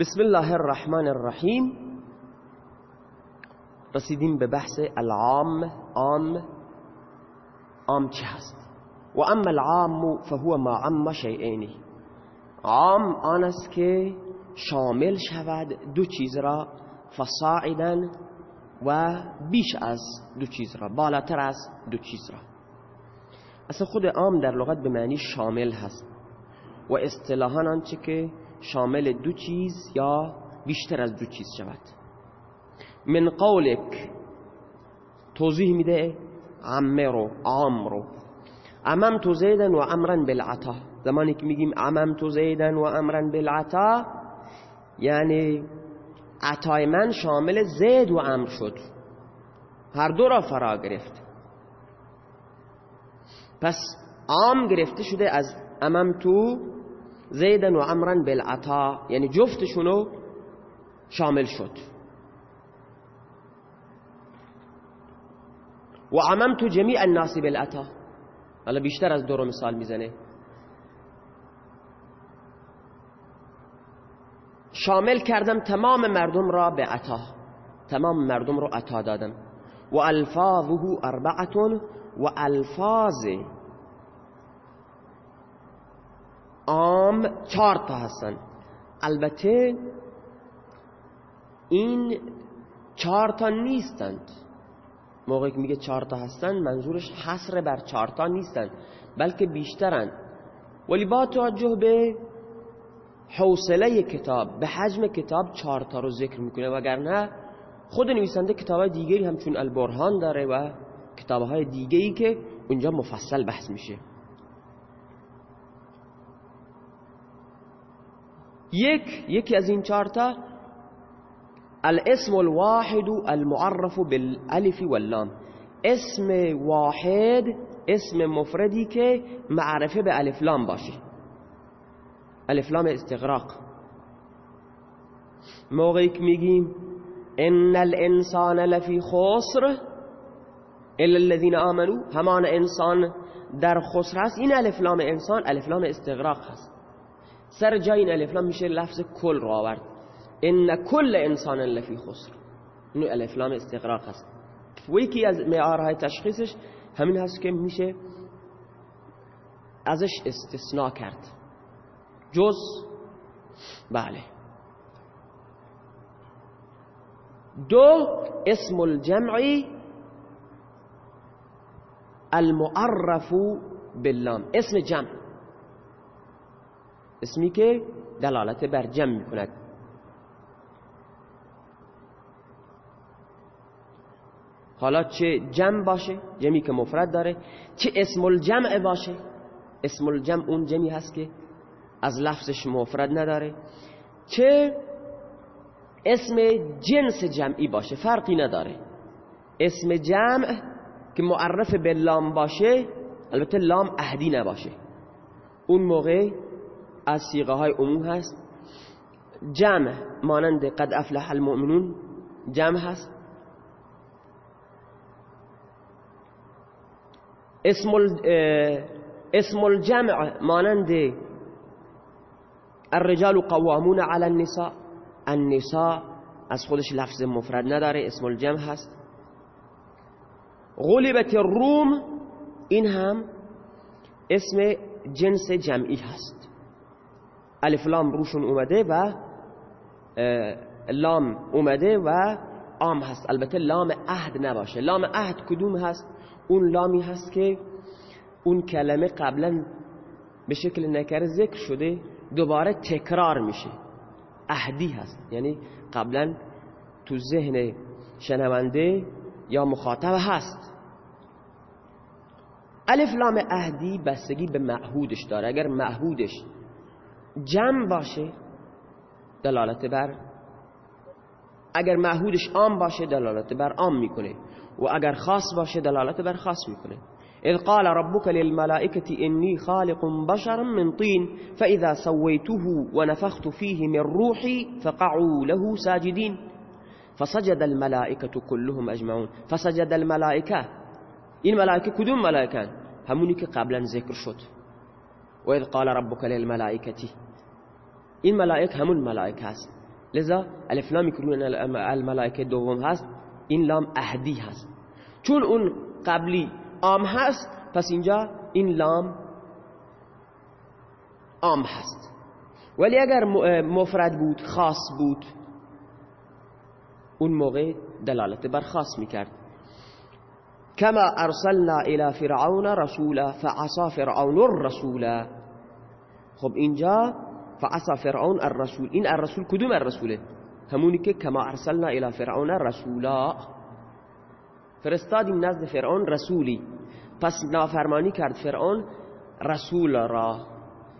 بسم الله الرحمن الرحیم. رسیدیم به بحث العام عام عام چه هست؟ و اما العام فهو ما عم شیئینی عام آن است که شامل شود دو چیز را فصاعدا و بیش از دو چیز را بالاتر از دو چیز را. اصلا خود عام در لغت به معنی شامل هست. و اصطلاحا آنچه که شامل دو چیز یا بیشتر از دو چیز شود. من قولک توضیح میده عمه رو عام رو عمم تو زیدن و امرن بالعطا. زمانی که میگیم عمم تو زیدن و امرن بالعطا یعنی عطای من شامل زید و امر شد. هر دو را فرا گرفت. پس عام گرفته شده از امم تو زیدن و امرن بالعطا یعنی جفتشونو شامل شد. و عممت جمیع الناس بالعطا. حالا بیشتر از دو مثال می‌زنه. شامل کردم تمام مردم را به عطا. تمام مردم رو عطا دادم. و الفاظه اربعتون و الفاظ عام چهار تا هستن. البته این چهار تا نیستند. موقعی که میگه چهار تا هستن منظورش حصر بر چهار تا نیستند بلکه بیشترند ولی با توجه به حوصله کتاب به حجم کتاب چهار تا رو ذکر می‌کنه. وگرنه خود نویسنده کتاب دیگری همچون البرهان داره و کتاب های دیگری که اونجا مفصل بحث میشه. یک یکی از این چارتا الاسم الواحد المعرف بالالف واللام. اسم واحد اسم مفردی که معرفه به الف لام باشه. الف لام استغراق. موقعی که میگیم ان الانسان لفی خسر الا الذين آمنوا. همان انسان در خسر هست این الف لام انسان الف لام استغراق هست. سر جای این الف لام میشه لفظ کل رو آورد. ان کل انسان لفی خسر. اینو الف لام استغراق هست. و یکی از معیارهای تشخیصش همین هست که میشه ازش استثناء کرد. جز بله. دو اسم الجمعی المعرف باللام. اسم جمع. اسمی که دلالت بر جمع می‌کند. حالا چه جمع باشه؟ جمعی که مفرد داره. چه اسم الجمع باشه؟ اسم الجمع اون جمعی هست که از لفظش مفرد نداره. چه اسم جنس جمعی باشه؟ فرقی نداره. اسم جمع که معرف به لام باشه البته لام اهدی نباشه. اون موقع از سیغه های عموم هست. جمع مانند قد افلح المؤمنون جمع هست. اسم اسم الجمع مانند الرجال قوامون على النساء. النساء از خودش لفظ مفرد نداره اسم الجمع هست. غلبت الروم این هم اسم جنس جمعی هست. الف لام روشون اومده و لام اومده و عام هست. البته لام عهد نباشه. لام عهد کدوم هست؟ اون لامی هست که اون کلمه قبلا به شکل نکر ذکر شده دوباره تکرار میشه. عهدی هست. یعنی قبلا تو ذهن شنونده یا مخاطب هست. الف لام عهدی بستگی به معهودش داره. اگر معهودش جمع باشه دلالت بر اگر معهودش عام باشه دلالت بر عام میکنه. و اگر خاص باشه دلالت بر خاص میکنه. اذ قال ربك للملائكة إني خالق بشرا من طين فإذا سويته ونفخت فيه من روحي فقعوا له ساجدين فسجد الملائكة كلهم أجمعون. فسجد الملائكة این ملائکه کدوم ملائکه همونی که قبلا ذکر شد. و اذ قال ربك للملائكة این ملائک همون ملائک هست. لذا الف لامی که روی دوم هست. این لام اهدی هست. چون اون قبلی عام هست پس اینجا این لام عام هست. ولی اگر مفرد بود خاص بود اون موقع دلالت بر خاص میکرد. كما ارسلنا إلى فرعون رسولا فعصى فرعون الرسول خب اینجا فعصى فرعون الرسول. این الرسول کدوم الرسوله همونی که کما أرسلنا إلى فرعون رسولا. فرستادیم نزد فرعون رسولی پس نافرمانی کرد فرعون رسول را.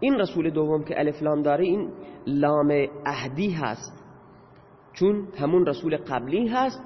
این رسول دوم که الف لام داره این لام اهدی هست. چون همون رسول قبلی هست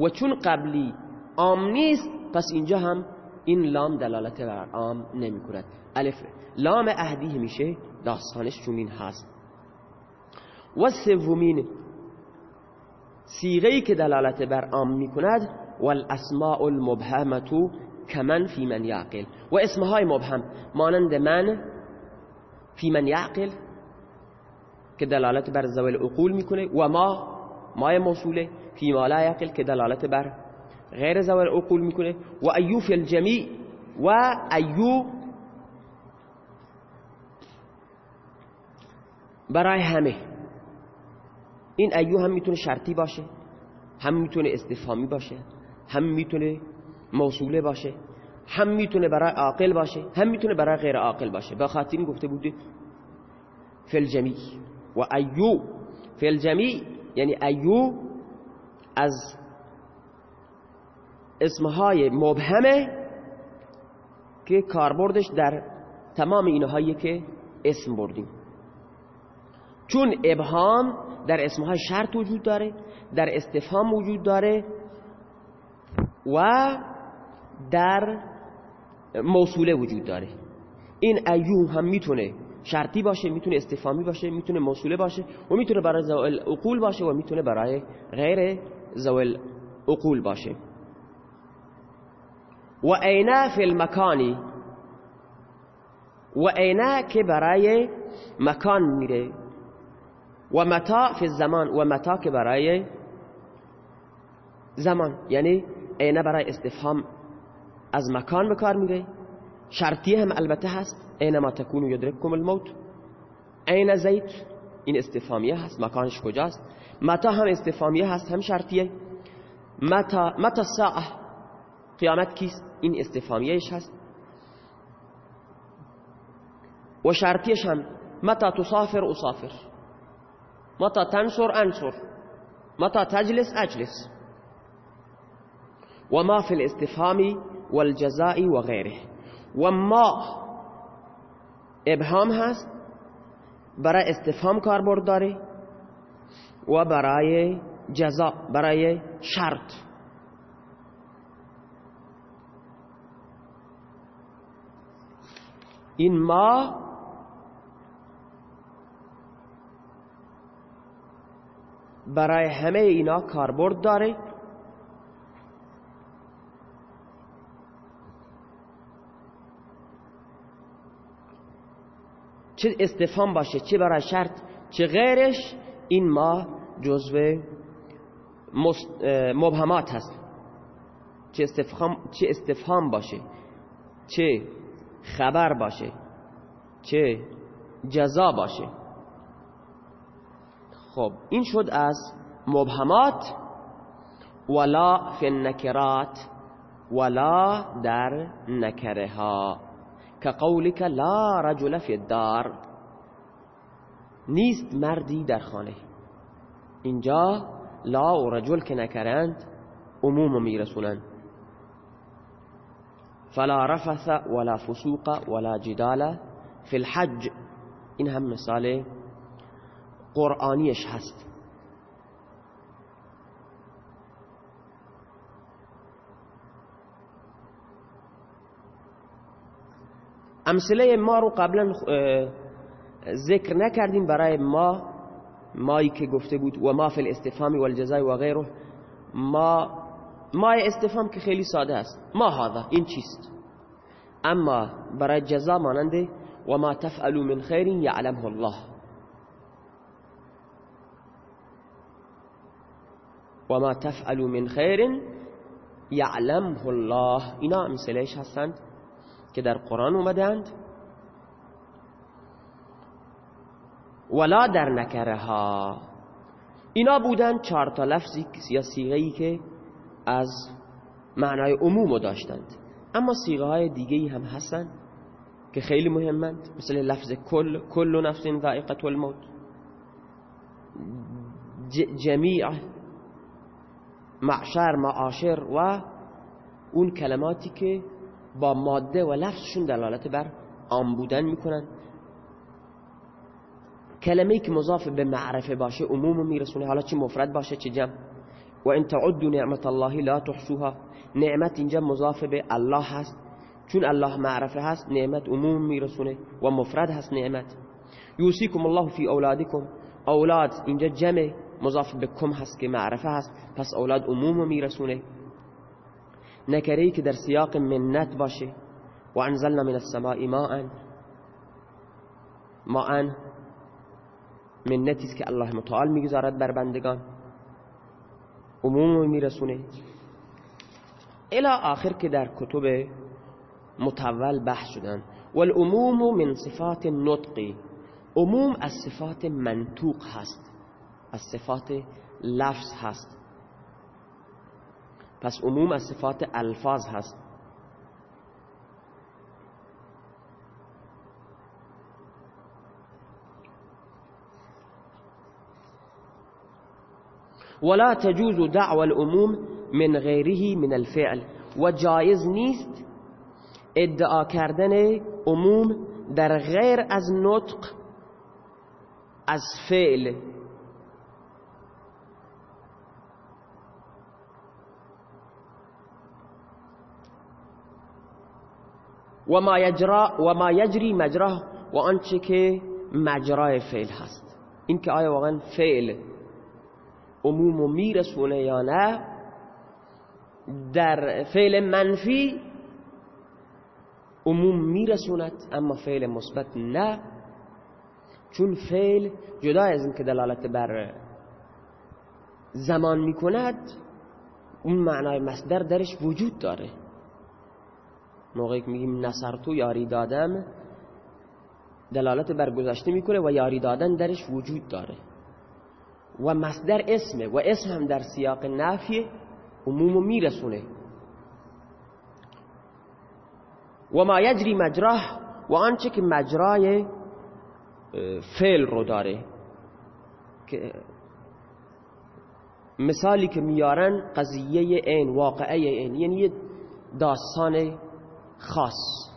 و چون قبلی عام نیست پس اینجا هم این لام دلالت بر عام نمی کند الف لام اهدی میشه داستانش چونین هست. و سومین سیغهی که دلالت بر عام می کند والاسماء المبهمه کمن فی من یعقل. و اسمهای مبهم مانند من فی من یعقل که دلالت بر ذوالعقول می‌کنه و ما مای موصوله فی ما لا یعقل که دلالت بر غیر ذوالعقول می‌کنه. و أيٌّ في الجميع و أيٌّ برای همه. این أيٌّ هم می‌تونه شرطی باشه هم می‌تونه استفهامی باشه هم می‌تونه موصوله باشه هم می‌تونه برای عاقل باشه هم می‌تونه برای غیر عاقل باشه. خاطر این گفته بوده فی الجمیع. و ایو فی الجمیع یعنی ایو از اسمهای مبهمه که کاربردش در تمام اینهایی که اسم بردیم. چون ابهام در اسمهای شرط وجود داره در استفهام وجود داره و در موصوله وجود داره. این ایو هم می‌تونه شرطی باشه می‌تونه استفامی باشه می‌تونه موصوله باشه و می‌تونه برای زوال اقول باشه و می‌تونه برای غیر زوال اقول باشه. و اینا فی المکانی و اینا که برای مکان میره و متا فی الزمان؟ و متا که برای زمان؟ یعنی اینا برای استفهام از مکان به کار میره شرطیه هم البته هست. اینما تکونو یدرککم الموت. این زید این استفامیه هست. مکانش کجاست؟ متا هم استفامیه هست هم شرطیه. متا متا ساعه قیامت کیست؟ این استفامیهش هست. و شرطیش هم متا تصافر اصافر متا تنصر انصر متا تجلس اجلس وما في الاستفهام والجزاء وغيره. وما ابهام هست برای استفهام کاربرد داره و برای جزا برای شرط. این ما برای همه اینا کاربرد داره. چه استفهام باشه چه برای شرط چه غیرش این ما جزو مبهمات هست. چه استفهام, چه استفهام باشه چه خبر باشه. چه؟ جزا باشه. خب این شد از مبهمات. ولا فی النکرات ولا در نکره ها که قولک لا رجل فی الدار. نیست مردی در خانه. اینجا لا و رجل که نکرند عموم میرسونند فلا رفث ولا فسوق ولا جدال فی الحج. این هم مثال قرآنیش هست أمثلة ما رو قبلا ذکر نکردیم برای ما مایی که گفته بود و ما فی الاستفهام والجزای و غیره ما ما استفهام که خیلی ساده است. ما هذا این چیست؟ اما برای جزا ماننده و ما تفعلوا من خیر یعلمه الله. و ما تفعلوا من خیر یعلمه الله. اینا مثلش هستند که در قرآن اومدند. ولا در نکره ها اینا بودن چهار تا لفظی یا سیغهی که از معنای عموم داشتند. اما سیغه های دیگه هم هستند که خیلی مهمند. مثل لفظ کل کل نفس ذائقه الموت. جمیع معشر معاشر و اون کلماتی که با ماده و لفظشون دلالت بر عام بودن می‌کنن. کلمه که مضاف به معرفه باشه عموم میرسونه. حالا چه مفرد باشه چه جمع. و ان تعدوا نعمت الله لا تحصوها. نعمت اینجا مضاف به الله هست. چون الله معرفة هست نعمت عموم میرسونه و مفرد هست نعمت. یوسیکم الله فی اولادکم. أولاد اینجا جمع مضاف به کم هست که معرفه هست پس أولاد عموم میرسونه. نکره که در سیاق منت باشه. و انزلنا من السماء ماء. ماء منتی است که الله متعال میگذارد بر بندگان. عموم میرسونه. الى آخر که در کتب متول بحث شدن. والعموم من صفات نطقی عموم از صفات منطوق هست. از صفات لفظ هست. پس عموم از صفات الفاظ هست. ولا تجوز دعوى العموم من غیره من الفعل. و جایز نیست ادعا کردن در غیر از نطق از فعل. و ما, یجرا و ما یجری مجراه و که مجرای فعل هست. این که آیا واقعا فعل عموم و میرسونه یا نه در فعل منفی عموم میرسوند اما فعل مثبت نه. چون فعل جدا از اینکه دلالت بر زمان می‌کند اون معنای مصدر درش وجود داره. موقعی که میگیم نصرتو یاری دادم دلالت بر گذشته می‌کنه و یاری دادن درش وجود داره. و مصدر اسمه و اسم هم در سیاق نفی عموم میرسونه. و ما یجری مجراه و آنچه که مجرای فعل رو داره که مثالی که میارن قضیه این واقعه این یعنی یه داستان خاص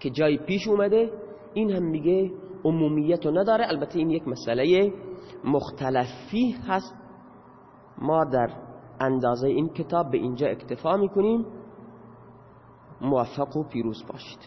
که جای پیش اومده این هم میگه عمومیت رو نداره. البته این یک مسئله مختلفی هست. ما در اندازه این کتاب به اینجا اکتفا می‌کنیم. موفق و پیروز باشید.